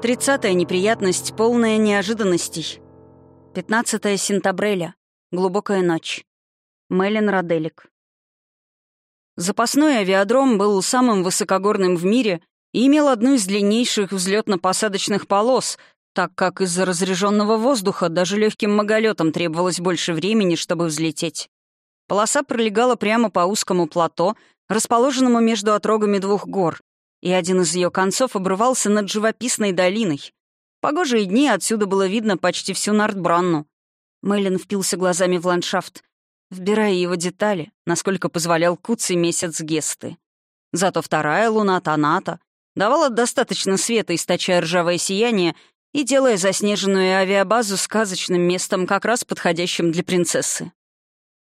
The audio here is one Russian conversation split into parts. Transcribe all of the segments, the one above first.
Тридцатая неприятность, полная неожиданностей. 15 сентября. Глубокая ночь. Мелин Роделик. Запасной авиадром был самым высокогорным в мире и имел одну из длиннейших взлетно-посадочных полос, так как из-за разряженного воздуха даже легким маголетам требовалось больше времени, чтобы взлететь. Полоса пролегала прямо по узкому плато, расположенному между отрогами двух гор, и один из ее концов обрывался над живописной долиной. Погожие дни отсюда было видно почти всю Нардбранну. Мэйлин впился глазами в ландшафт, вбирая его детали, насколько позволял куцый месяц Гесты. Зато вторая луна, Таната, давала достаточно света, источая ржавое сияние и делая заснеженную авиабазу сказочным местом, как раз подходящим для принцессы.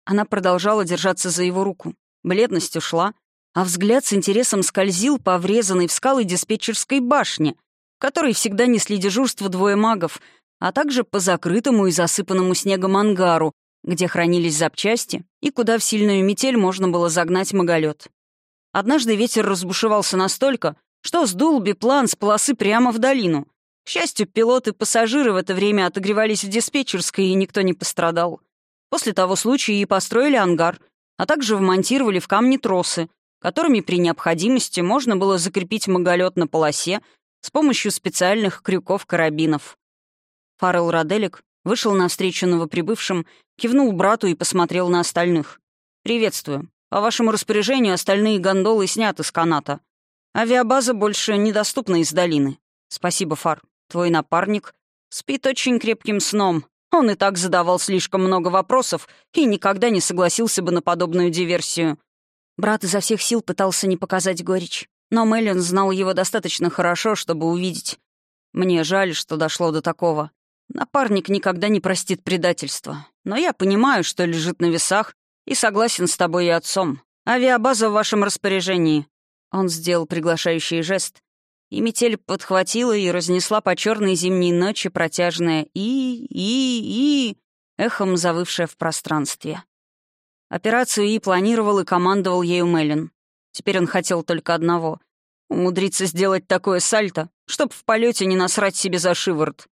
Она продолжала держаться за его руку. Бледность ушла, а взгляд с интересом скользил по врезанной в скалы диспетчерской башне, которой всегда несли дежурство двое магов, а также по закрытому и засыпанному снегом ангару, где хранились запчасти и куда в сильную метель можно было загнать маголет. Однажды ветер разбушевался настолько, что сдул биплан с полосы прямо в долину. К счастью, пилоты и пассажиры в это время отогревались в диспетчерской, и никто не пострадал. После того случая и построили ангар, а также вмонтировали в камни тросы, которыми при необходимости можно было закрепить маголет на полосе с помощью специальных крюков-карабинов. Фаррелл Роделик вышел навстречу новоприбывшим, кивнул брату и посмотрел на остальных. «Приветствую. По вашему распоряжению остальные гондолы сняты с каната. Авиабаза больше недоступна из долины. Спасибо, Фар. Твой напарник спит очень крепким сном. Он и так задавал слишком много вопросов и никогда не согласился бы на подобную диверсию. Брат изо всех сил пытался не показать горечь, но Мэлен знал его достаточно хорошо, чтобы увидеть. Мне жаль, что дошло до такого. Напарник никогда не простит предательства. Но я понимаю, что лежит на весах, и согласен с тобой и отцом. Авиабаза в вашем распоряжении». Он сделал приглашающий жест, и метель подхватила и разнесла по черной зимней ночи протяжное «и, и, и», эхом завывшее в пространстве. Операцию И планировал и командовал ею Меллин. Теперь он хотел только одного — умудриться сделать такое сальто, чтоб в полете не насрать себе за шиворот.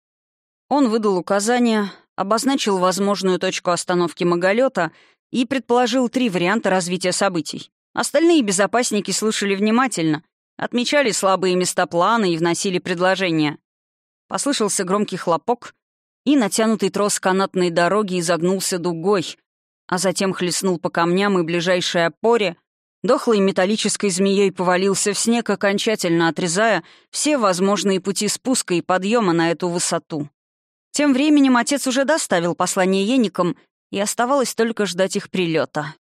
Он выдал указания, обозначил возможную точку остановки маголета и предположил три варианта развития событий. Остальные безопасники слушали внимательно, отмечали слабые места плана и вносили предложения. Послышался громкий хлопок, и натянутый трос канатной дороги изогнулся дугой — а затем хлестнул по камням и ближайшей опоре, дохлой металлической змеей повалился в снег, окончательно отрезая все возможные пути спуска и подъема на эту высоту. Тем временем отец уже доставил послание еникам, и оставалось только ждать их прилета.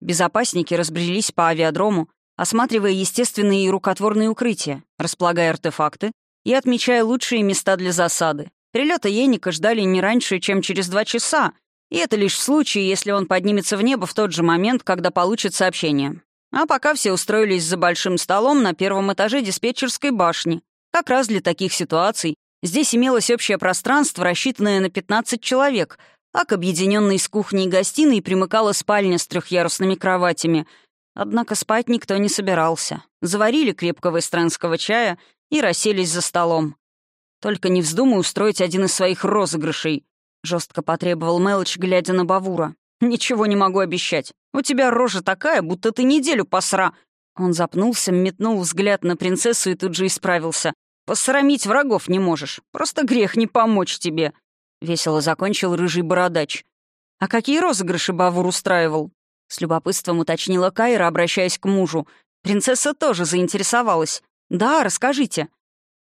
Безопасники разбрелись по авиадрому, осматривая естественные и рукотворные укрытия, располагая артефакты и отмечая лучшие места для засады. Прилета еника ждали не раньше, чем через два часа, и это лишь в случае, если он поднимется в небо в тот же момент, когда получит сообщение. А пока все устроились за большим столом на первом этаже диспетчерской башни. Как раз для таких ситуаций здесь имелось общее пространство, рассчитанное на 15 человек, а к объединенной с кухней и гостиной примыкала спальня с трехъярусными кроватями. Однако спать никто не собирался. Заварили крепкого эстранского чая и расселись за столом. Только не вздумай устроить один из своих розыгрышей. Жестко потребовал Мелоч, глядя на Бавура. «Ничего не могу обещать. У тебя рожа такая, будто ты неделю посра...» Он запнулся, метнул взгляд на принцессу и тут же исправился. «Посрамить врагов не можешь. Просто грех не помочь тебе». Весело закончил рыжий бородач. «А какие розыгрыши Бавур устраивал?» С любопытством уточнила Кайра, обращаясь к мужу. Принцесса тоже заинтересовалась. «Да, расскажите».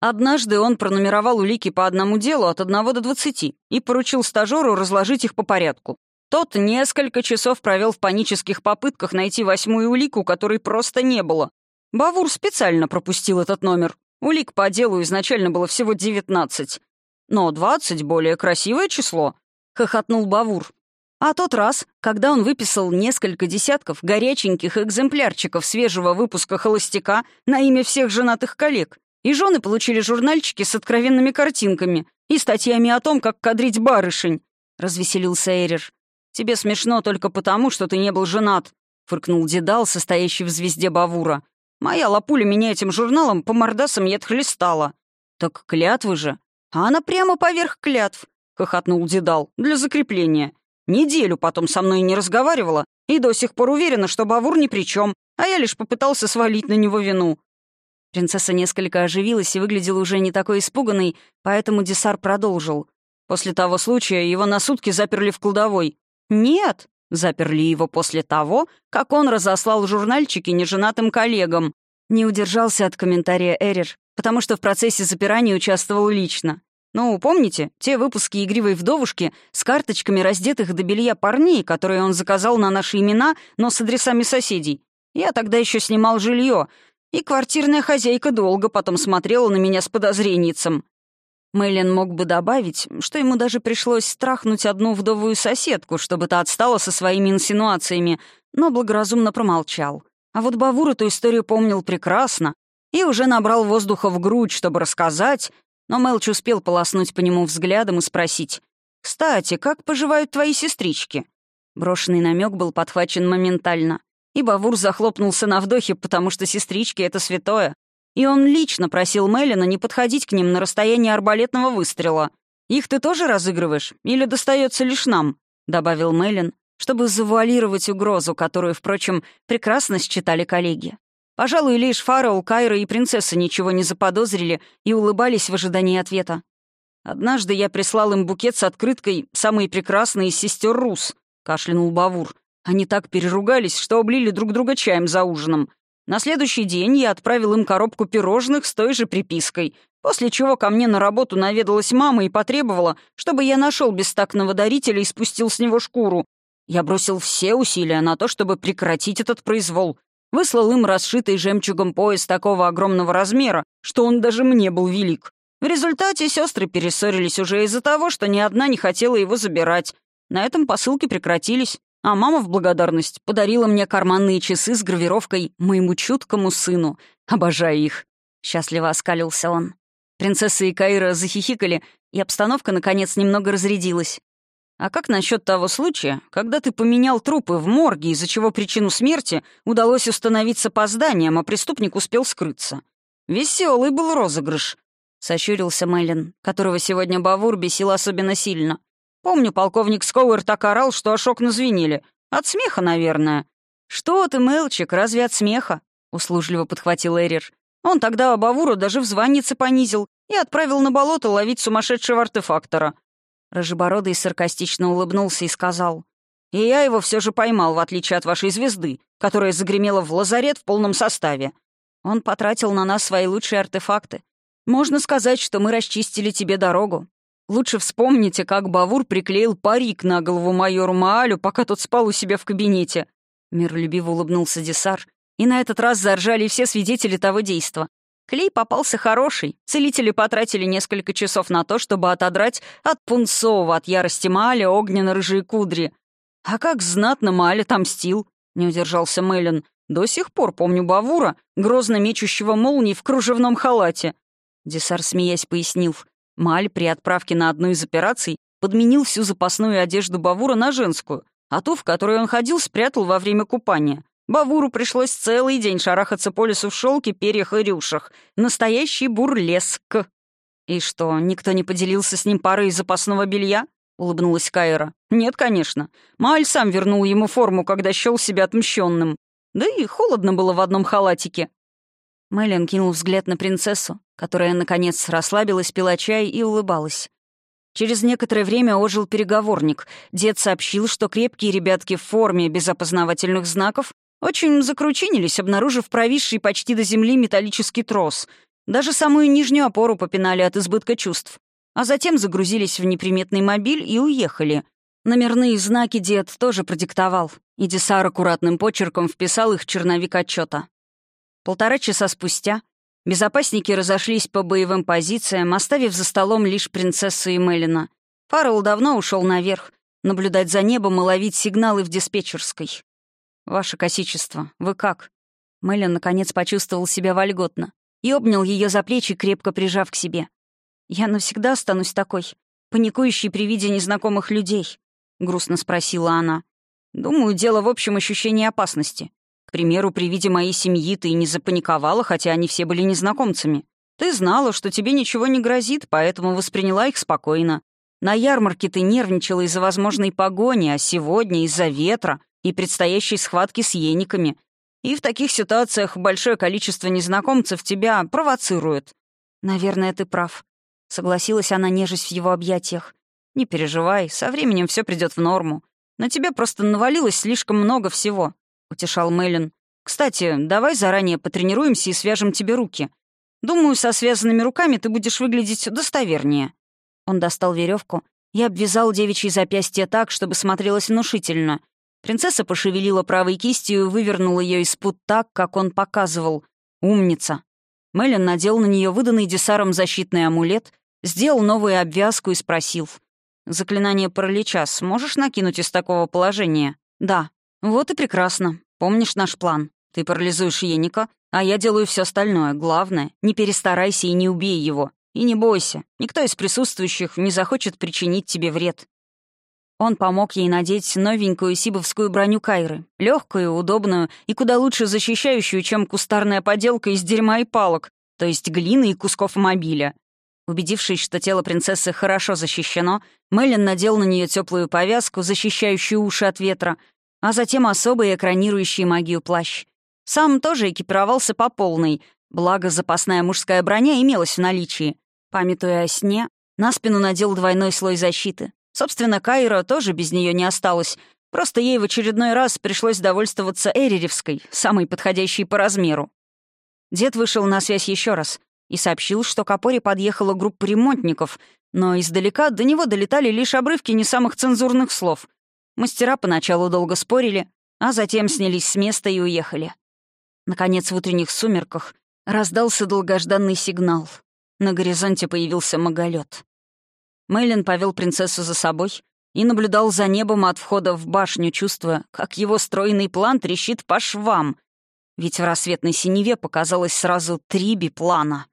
Однажды он пронумеровал улики по одному делу от одного до двадцати и поручил стажеру разложить их по порядку. Тот несколько часов провел в панических попытках найти восьмую улику, которой просто не было. Бавур специально пропустил этот номер. Улик по делу изначально было всего девятнадцать. Но двадцать — более красивое число, — хохотнул Бавур. А тот раз, когда он выписал несколько десятков горяченьких экземплярчиков свежего выпуска «Холостяка» на имя всех женатых коллег, и жены получили журнальчики с откровенными картинками и статьями о том, как кадрить барышень», — развеселился Эрир. «Тебе смешно только потому, что ты не был женат», — фыркнул Дедал, состоящий в звезде Бавура. «Моя лапуля меня этим журналом по мордасам и отхлестала». Так клятвы же. А она прямо поверх клятв, хохотнул Дедал, для закрепления. Неделю потом со мной не разговаривала и до сих пор уверена, что Бавур ни при чем, а я лишь попытался свалить на него вину. Принцесса несколько оживилась и выглядела уже не такой испуганной, поэтому Десар продолжил. После того случая его на сутки заперли в кладовой. Нет, заперли его после того, как он разослал журнальчики неженатым коллегам. Не удержался от комментария Эрер, потому что в процессе запирания участвовал лично. Ну, помните, те выпуски «Игривой вдовушки» с карточками раздетых до белья парней, которые он заказал на наши имена, но с адресами соседей? Я тогда еще снимал жилье, и квартирная хозяйка долго потом смотрела на меня с подозренницем. Мэйлин мог бы добавить, что ему даже пришлось страхнуть одну вдовую соседку, чтобы та отстала со своими инсинуациями, но благоразумно промолчал. А вот Бавур эту историю помнил прекрасно и уже набрал воздуха в грудь, чтобы рассказать, но Мелч успел полоснуть по нему взглядом и спросить, «Кстати, как поживают твои сестрички?» Брошенный намек был подхвачен моментально, и Бавур захлопнулся на вдохе, потому что сестрички — это святое. И он лично просил Мелина не подходить к ним на расстояние арбалетного выстрела. «Их ты тоже разыгрываешь? Или достается лишь нам?» — добавил Мелин, чтобы завуалировать угрозу, которую, впрочем, прекрасно считали коллеги. Пожалуй, лишь Фараул, Кайра и принцесса ничего не заподозрили и улыбались в ожидании ответа. «Однажды я прислал им букет с открыткой «Самый прекрасный из сестер Рус», — кашлянул Бавур. Они так переругались, что облили друг друга чаем за ужином. На следующий день я отправил им коробку пирожных с той же припиской, после чего ко мне на работу наведалась мама и потребовала, чтобы я нашел бестактного дарителя и спустил с него шкуру, я бросил все усилия на то, чтобы прекратить этот произвол. Выслал им расшитый жемчугом пояс такого огромного размера, что он даже мне был велик. В результате сестры перессорились уже из-за того, что ни одна не хотела его забирать. На этом посылки прекратились, а мама в благодарность подарила мне карманные часы с гравировкой «Моему чуткому сыну». Обожаю их. Счастливо оскалился он. Принцесса и Каира захихикали, и обстановка, наконец, немного разрядилась. А как насчет того случая, когда ты поменял трупы в морге, из-за чего причину смерти удалось установить с опозданием, а преступник успел скрыться? Веселый был розыгрыш. Сощурился Мэлен, которого сегодня Бавур бесил особенно сильно. Помню, полковник Скоуэр так орал, что аж окна звенели. От смеха, наверное. «Что ты, Мэлчик, разве от смеха?» — услужливо подхватил Эрир. Он тогда Бавуру даже в званнице понизил и отправил на болото ловить сумасшедшего артефактора. Рыжебородый саркастично улыбнулся и сказал. «И я его все же поймал, в отличие от вашей звезды, которая загремела в лазарет в полном составе. Он потратил на нас свои лучшие артефакты. Можно сказать, что мы расчистили тебе дорогу. Лучше вспомните, как Бавур приклеил парик на голову майору Маалю, пока тот спал у себя в кабинете». Миролюбиво улыбнулся Десар, и на этот раз заржали все свидетели того действа. Клей попался хороший. Целители потратили несколько часов на то, чтобы отодрать от пунцового от ярости Маля огненно-рыжие кудри. «А как знатно Маля отомстил!» — не удержался Мэлен. «До сих пор помню Бавура, грозно мечущего молнии в кружевном халате». Десар, смеясь, пояснил. Маль при отправке на одну из операций подменил всю запасную одежду Бавура на женскую, а ту, в которой он ходил, спрятал во время купания. Бавуру пришлось целый день шарахаться по лесу в шелке, перьях и рюшах. Настоящий бурлеск. «И что, никто не поделился с ним парой запасного белья?» — улыбнулась Кайра. «Нет, конечно. Мааль сам вернул ему форму, когда счел себя отмщенным. Да и холодно было в одном халатике». Мэлен кинул взгляд на принцессу, которая, наконец, расслабилась, пила чай и улыбалась. Через некоторое время ожил переговорник. Дед сообщил, что крепкие ребятки в форме без опознавательных знаков очень закручинились, обнаружив провисший почти до земли металлический трос. Даже самую нижнюю опору попинали от избытка чувств. А затем загрузились в неприметный мобиль и уехали. Номерные знаки дед тоже продиктовал, и Десар аккуратным почерком вписал их в черновик отчета. Полтора часа спустя безопасники разошлись по боевым позициям, оставив за столом лишь принцессу и Мелина. Фаррелл давно ушел наверх, наблюдать за небом и ловить сигналы в диспетчерской. «Ваше косичество, вы как?» Мэлен наконец почувствовал себя вольготно и обнял ее за плечи, крепко прижав к себе. «Я навсегда останусь такой, паникующей при виде незнакомых людей», — грустно спросила она. «Думаю, дело в общем ощущении опасности. К примеру, при виде моей семьи ты не запаниковала, хотя они все были незнакомцами. Ты знала, что тебе ничего не грозит, поэтому восприняла их спокойно. На ярмарке ты нервничала из-за возможной погони, а сегодня из-за ветра и предстоящей схватки с ениками. И в таких ситуациях большое количество незнакомцев тебя провоцирует. Наверное, ты прав. Согласилась она, нежесть в его объятиях. Не переживай, со временем все придет в норму. На тебя просто навалилось слишком много всего, утешал Мэлен. Кстати, давай заранее потренируемся и свяжем тебе руки. Думаю, со связанными руками ты будешь выглядеть достовернее». Он достал веревку и обвязал девичьи запястья так, чтобы смотрелось внушительно. Принцесса пошевелила правой кистью и вывернула ее из пут так, как он показывал. «Умница!» Мэлен надел на нее выданный десаром защитный амулет, сделал новую обвязку и спросил. «Заклинание паралича сможешь накинуть из такого положения?» «Да». «Вот и прекрасно. Помнишь наш план? Ты парализуешь Еника, а я делаю все остальное. Главное, не перестарайся и не убей его. И не бойся, никто из присутствующих не захочет причинить тебе вред. Он помог ей надеть новенькую сибовскую броню Кайры, легкую, удобную и куда лучше защищающую, чем кустарная поделка из дерьма и палок, то есть глины и кусков мобиля. Убедившись, что тело принцессы хорошо защищено, Мэлен надел на нее теплую повязку, защищающую уши от ветра, а затем особый экранирующий магию плащ. Сам тоже экипировался по полной, благо запасная мужская броня имелась в наличии. Памятуя о сне, на спину надел двойной слой защиты. Собственно, Кайра тоже без нее не осталась, просто ей в очередной раз пришлось довольствоваться Эреревской, самой подходящей по размеру. Дед вышел на связь еще раз и сообщил, что к опоре подъехала группа ремонтников, но издалека до него долетали лишь обрывки не самых цензурных слов. Мастера поначалу долго спорили, а затем снялись с места и уехали. Наконец, в утренних сумерках раздался долгожданный сигнал. На горизонте появился маголет. Мэйлин повел принцессу за собой и наблюдал за небом от входа в башню, чувствуя, как его стройный план трещит по швам. Ведь в рассветной синеве показалось сразу три биплана.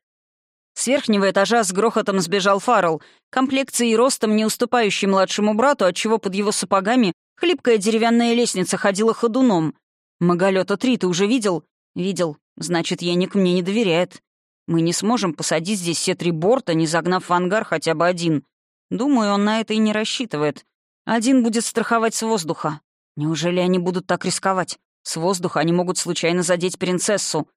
С верхнего этажа с грохотом сбежал Фаррелл, комплекцией и ростом не уступающий младшему брату, отчего под его сапогами хлипкая деревянная лестница ходила ходуном. «Маголёта три ты уже видел?» «Видел. Значит, Яник мне не доверяет. Мы не сможем посадить здесь все три борта, не загнав в ангар хотя бы один. Думаю, он на это и не рассчитывает. Один будет страховать с воздуха. Неужели они будут так рисковать? С воздуха они могут случайно задеть принцессу».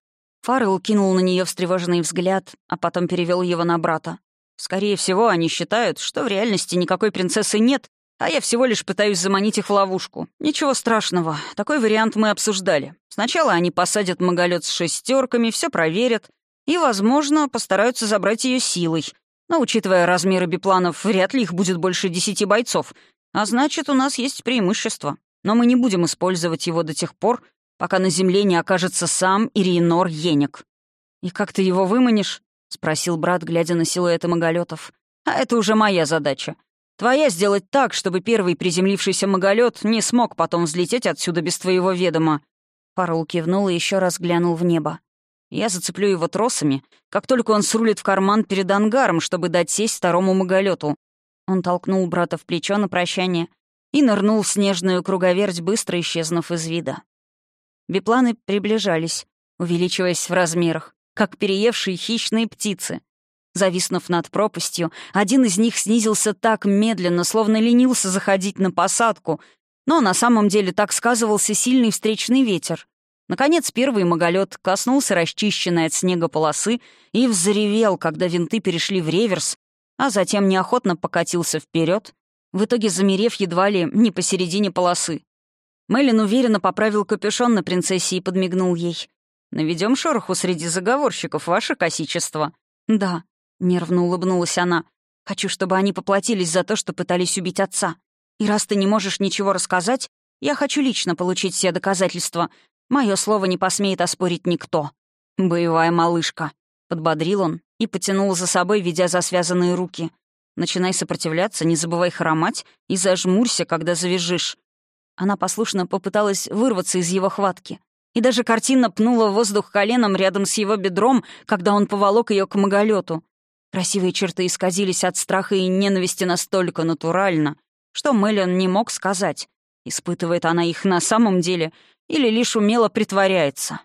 Фаррелл кинул на нее встревоженный взгляд, а потом перевел его на брата. «Скорее всего, они считают, что в реальности никакой принцессы нет, а я всего лишь пытаюсь заманить их в ловушку. Ничего страшного. Такой вариант мы обсуждали. Сначала они посадят маголет с шестерками, все проверят и, возможно, постараются забрать ее силой. Но, учитывая размеры бипланов, вряд ли их будет больше десяти бойцов. А значит, у нас есть преимущество. Но мы не будем использовать его до тех пор, пока на земле не окажется сам Ириенор Енек. «И как ты его выманишь?» — спросил брат, глядя на силуэты маголетов. «А это уже моя задача. Твоя сделать так, чтобы первый приземлившийся маголет не смог потом взлететь отсюда без твоего ведома». Фарул кивнул и еще раз глянул в небо. «Я зацеплю его тросами, как только он срулит в карман перед ангаром, чтобы дать сесть второму маголету. Он толкнул брата в плечо на прощание и нырнул в снежную круговерть, быстро исчезнув из вида. Бипланы приближались, увеличиваясь в размерах, как переевшие хищные птицы. Зависнув над пропастью, один из них снизился так медленно, словно ленился заходить на посадку, но на самом деле так сказывался сильный встречный ветер. Наконец первый маголет коснулся расчищенной от снега полосы и взревел, когда винты перешли в реверс, а затем неохотно покатился вперед, в итоге замерев едва ли не посередине полосы. Мэлен уверенно поправил капюшон на принцессе и подмигнул ей. «Наведем шороху среди заговорщиков, ваше косичество». «Да», Нервно улыбнулась она. «Хочу, чтобы они поплатились за то, что пытались убить отца. И раз ты не можешь ничего рассказать, я хочу лично получить все доказательства. Мое слово не посмеет оспорить никто». «Боевая малышка», — подбодрил он и потянул за собой, ведя за связанные руки. «Начинай сопротивляться, не забывай хромать и зажмурься, когда завяжешь». Она послушно попыталась вырваться из его хватки и даже картинно пнула в воздух коленом рядом с его бедром, когда он поволок ее к маголету. Красивые черты исказились от страха и ненависти настолько натурально, что Мэлен не мог сказать, испытывает она их на самом деле или лишь умело притворяется.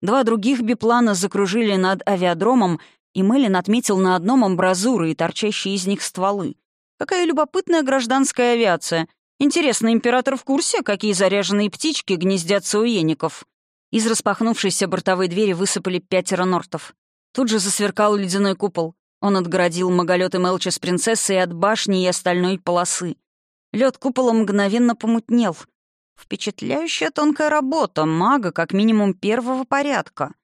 Два других биплана закружили над авиадромом и Мэлен отметил на одном амбразуры и торчащие из них стволы. Какая любопытная гражданская авиация. Интересно, император в курсе, какие заряженные птички гнездятся у еников? Из распахнувшейся бортовой двери высыпали пятеро нортов. Тут же засверкал ледяной купол. Он отгородил маголёты Мелча с принцессой от башни и остальной полосы. Лед купола мгновенно помутнел. Впечатляющая тонкая работа мага как минимум первого порядка.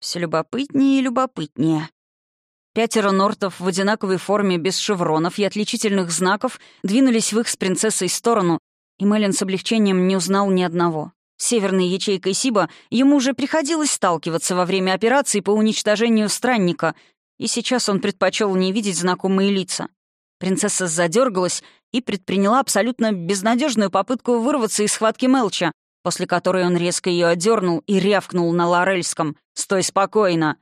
Все любопытнее и любопытнее. Пятеро нортов в одинаковой форме без шевронов и отличительных знаков двинулись в их с принцессой сторону, и Мэлен с облегчением не узнал ни одного. С северной ячейкой Сиба ему уже приходилось сталкиваться во время операции по уничтожению странника, и сейчас он предпочел не видеть знакомые лица. Принцесса задергалась и предприняла абсолютно безнадежную попытку вырваться из схватки Мелча, после которой он резко ее отдернул и рявкнул на лорельском «Стой спокойно!»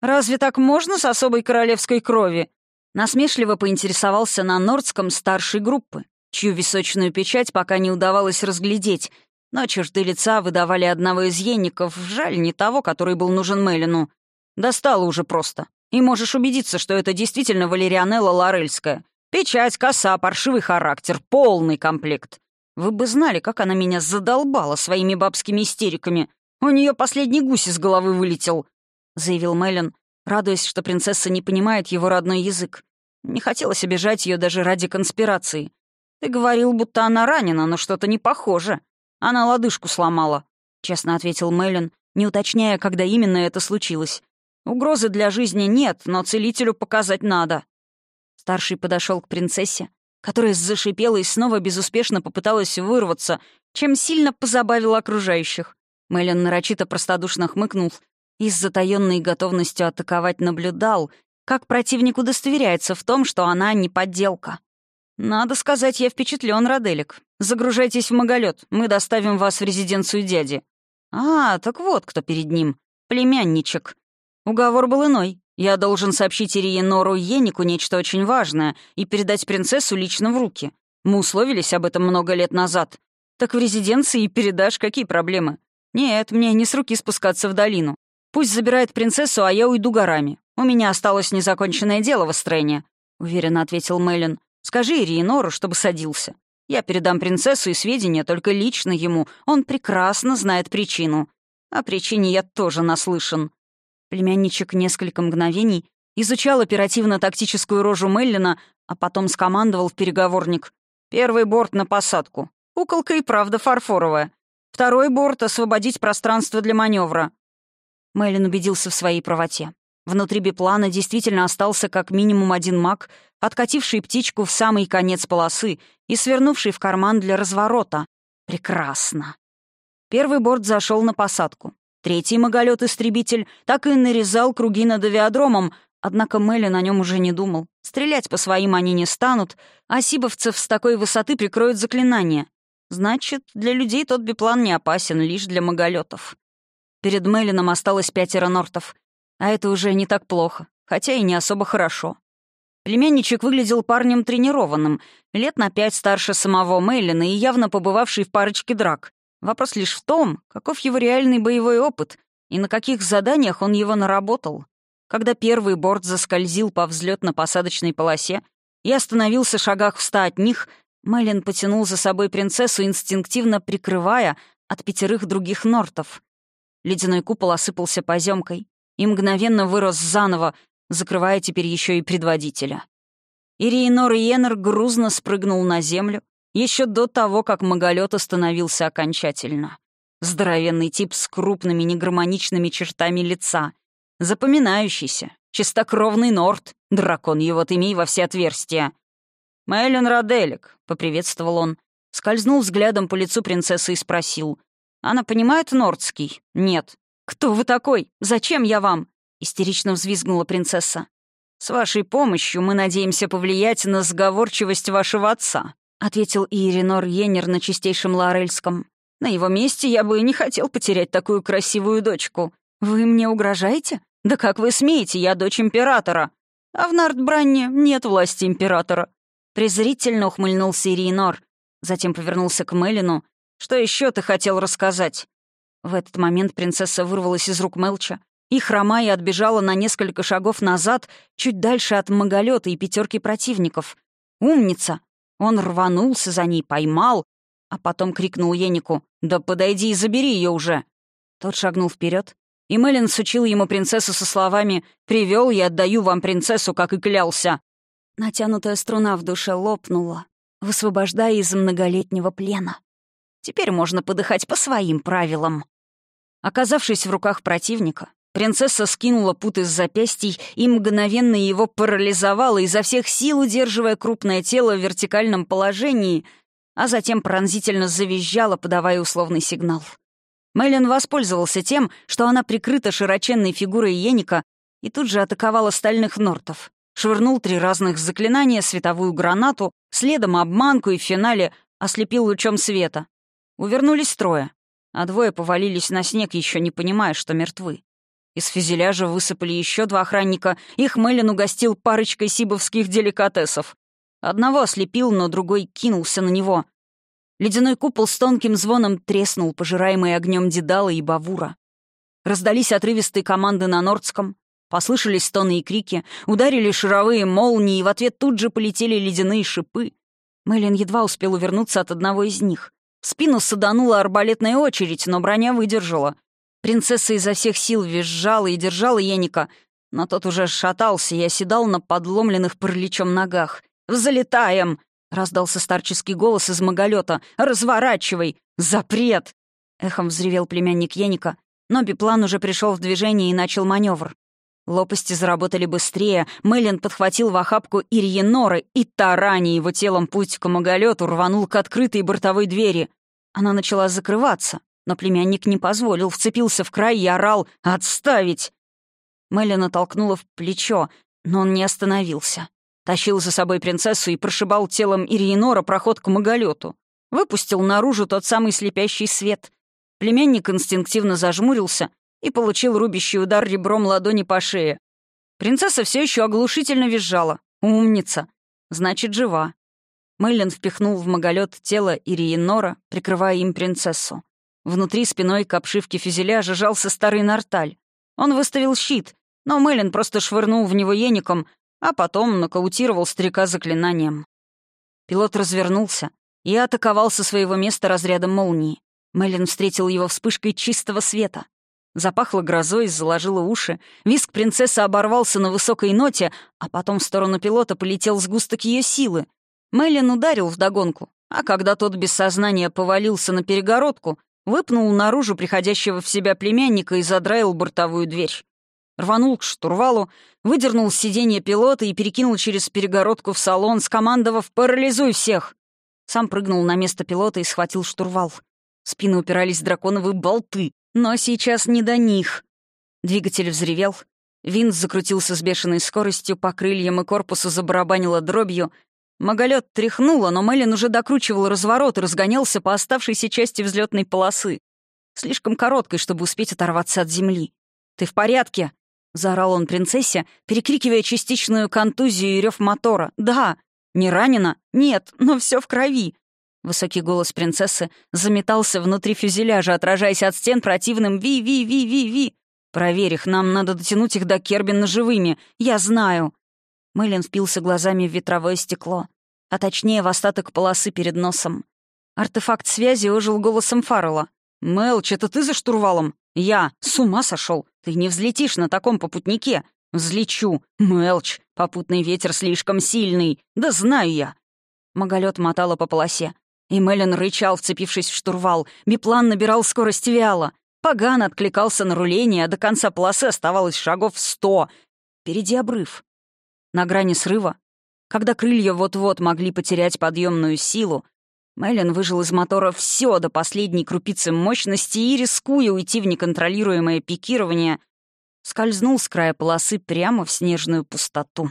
«Разве так можно с особой королевской крови?» Насмешливо поинтересовался на Нордском старшей группы, чью височную печать пока не удавалось разглядеть, но черты лица выдавали одного из ейников, жаль, не того, который был нужен Мелину. Достало уже просто. И можешь убедиться, что это действительно Валерианелла Лорельская. Печать, коса, паршивый характер, полный комплект. Вы бы знали, как она меня задолбала своими бабскими истериками. У нее последний гусь из головы вылетел. — заявил Мэлен, радуясь, что принцесса не понимает его родной язык. Не хотелось обижать ее даже ради конспирации. «Ты говорил, будто она ранена, но что-то не похоже. Она лодыжку сломала», — честно ответил Мэлен, не уточняя, когда именно это случилось. «Угрозы для жизни нет, но целителю показать надо». Старший подошел к принцессе, которая зашипела и снова безуспешно попыталась вырваться, чем сильно позабавил окружающих. Мэлен нарочито простодушно хмыкнул и с затаённой готовностью атаковать наблюдал, как противник удостоверяется в том, что она не подделка. «Надо сказать, я впечатлен, Роделик. Загружайтесь в маголет, мы доставим вас в резиденцию дяди». «А, так вот кто перед ним. Племянничек». Уговор был иной. Я должен сообщить Ирие Нору Енику нечто очень важное и передать принцессу лично в руки. Мы условились об этом много лет назад. Так в резиденции и передашь, какие проблемы? Нет, мне не с руки спускаться в долину. Пусть забирает принцессу, а я уйду горами. У меня осталось незаконченное дело в Эстрене», — уверенно ответил Мэлен. «Скажи Ириенору, чтобы садился. Я передам принцессу и сведения только лично ему. Он прекрасно знает причину. О причине я тоже наслышан». Племянничек несколько мгновений изучал оперативно-тактическую рожу Меллина, а потом скомандовал в переговорник. «Первый борт на посадку. Куколка и правда фарфоровая. Второй борт — освободить пространство для маневра. Мэйлин убедился в своей правоте. Внутри биплана действительно остался как минимум один маг, откативший птичку в самый конец полосы и свернувший в карман для разворота. Прекрасно. Первый борт зашел на посадку. Третий маголет-истребитель так и нарезал круги над авиадромом, однако Мэли на нем уже не думал. Стрелять по своим они не станут, а сибовцев с такой высоты прикроют заклинание. Значит, для людей тот биплан не опасен, лишь для маголетов. Перед Мелином осталось пятеро нортов. А это уже не так плохо, хотя и не особо хорошо. Племянничек выглядел парнем тренированным, лет на пять старше самого Мейлина и явно побывавший в парочке драк. Вопрос лишь в том, каков его реальный боевой опыт и на каких заданиях он его наработал. Когда первый борт заскользил по взлетно-посадочной полосе и остановился в шагах в ста от них, Мэлен потянул за собой принцессу, инстинктивно прикрывая от пятерых других нортов. Ледяной купол осыпался поземкой и мгновенно вырос заново, закрывая теперь еще и предводителя. Ириенор Йеннер грузно спрыгнул на землю еще до того, как маголет остановился окончательно. Здоровенный тип с крупными негармоничными чертами лица, запоминающийся, чистокровный Норт, дракон его имей во все отверстия. «Мэлен Роделик», — поприветствовал он, скользнул взглядом по лицу принцессы и спросил — она понимает нордский? Нет. Кто вы такой? Зачем я вам? Истерично взвизгнула принцесса. С вашей помощью мы надеемся повлиять на сговорчивость вашего отца, ответил Иринор Йеннер на чистейшем лорельском. На его месте я бы не хотел потерять такую красивую дочку. Вы мне угрожаете? Да как вы смеете, я дочь императора. А в Нардбранне нет власти императора. Презрительно ухмыльнулся Иринор, затем повернулся к Мелину что еще ты хотел рассказать?» В этот момент принцесса вырвалась из рук Мелча и, хромая, отбежала на несколько шагов назад, чуть дальше от маголета и пятерки противников. «Умница!» Он рванулся за ней, поймал, а потом крикнул Енику «Да подойди и забери ее уже!» Тот шагнул вперед, и Мелин сучил ему принцессу со словами «Привел я отдаю вам принцессу, как и клялся». Натянутая струна в душе лопнула, высвобождая из многолетнего плена. Теперь можно подыхать по своим правилам. Оказавшись в руках противника, Принцесса скинула пут из запястий и мгновенно его парализовала, изо всех сил удерживая крупное тело в вертикальном положении, а затем пронзительно завизжала, подавая условный сигнал. Мэлен воспользовался тем, что она прикрыта широченной фигурой Еника и тут же атаковала стальных нортов. Швырнул три разных заклинания, световую гранату, следом обманку и в финале ослепил лучом света. Увернулись трое, а двое повалились на снег, еще не понимая, что мертвы. Из фюзеляжа высыпали еще два охранника, их Мэлен угостил парочкой сибовских деликатесов. Одного ослепил, но другой кинулся на него. Ледяной купол с тонким звоном треснул, пожираемый огнем Дедала и Бавура. Раздались отрывистые команды на Нордском, послышались стоны и крики, ударили шаровые молнии, и в ответ тут же полетели ледяные шипы. Мэлен едва успел увернуться от одного из них. Спину саданула арбалетная очередь, но броня выдержала — Принцесса изо всех сил визжала и держала Еника, но тот уже шатался и оседал на подломленных параличом ногах. «Взлетаем!» — раздался старческий голос из маголета. «Разворачивай! Запрет!» Эхом взревел племянник Еника, но биплан уже пришел в движение и начал маневр. Лопасти заработали быстрее, Мэлен подхватил в охапку Ирьеноры и, тараня его телом путь к маголету, рванул к открытой бортовой двери. Она начала закрываться, но племянник не позволил, вцепился в край и орал «Отставить!». Мелина толкнула в плечо, но он не остановился. Тащил за собой принцессу и прошибал телом Ириенора проход к маголету. Выпустил наружу тот самый слепящий свет. Племянник инстинктивно зажмурился и получил рубящий удар ребром ладони по шее. Принцесса все еще оглушительно визжала. «Умница! Значит, жива!» Мэлен впихнул в маголет тело Ириенора, прикрывая им принцессу. Внутри спиной к обшивке фюзеляжа жался старый нарталь. Он выставил щит, но Мэлен просто швырнул в него еником, а потом нокаутировал старика заклинанием. Пилот развернулся и атаковал со своего места разрядом молнии. Мэлен встретил его вспышкой чистого света. Запахло грозой, заложило уши. Виск принцессы оборвался на высокой ноте, а потом в сторону пилота полетел сгусток ее силы. Мэлен ударил вдогонку, а когда тот без сознания повалился на перегородку, выпнул наружу приходящего в себя племянника и задраил бортовую дверь. Рванул к штурвалу, выдернул с сиденья пилота и перекинул через перегородку в салон, скомандовав «Парализуй всех!». Сам прыгнул на место пилота и схватил штурвал. В спину упирались драконовые болты, но сейчас не до них. Двигатель взревел. Винт закрутился с бешеной скоростью, по крыльям и корпусу забарабанило дробью, Маголет тряхнуло, но Мэлен уже докручивал разворот и разгонялся по оставшейся части взлетной полосы. Слишком короткой, чтобы успеть оторваться от земли. «Ты в порядке?» — заорал он принцессе, перекрикивая частичную контузию и рев мотора. «Да». «Не ранена?» «Нет, но все в крови». Высокий голос принцессы заметался внутри фюзеляжа, отражаясь от стен противным «Ви-ви-ви-ви-ви». «Проверь их, нам надо дотянуть их до Кербина живыми. Я знаю». Мэлен впился глазами в ветровое стекло, а точнее в остаток полосы перед носом. Артефакт связи ожил голосом Фаррелла. «Мелч, это ты за штурвалом?» «Я. С ума сошел. Ты не взлетишь на таком попутнике». «Взлечу. Мелч, попутный ветер слишком сильный. Да знаю я». Маголет мотала по полосе. И Мелен рычал, вцепившись в штурвал. Биплан набирал скорость вяло. Поган откликался на руление, а до конца полосы оставалось шагов сто. Впереди обрыв на грани срыва, когда крылья вот-вот могли потерять подъемную силу, Мэлен выжил из мотора все до последней крупицы мощности и, рискуя уйти в неконтролируемое пикирование, скользнул с края полосы прямо в снежную пустоту.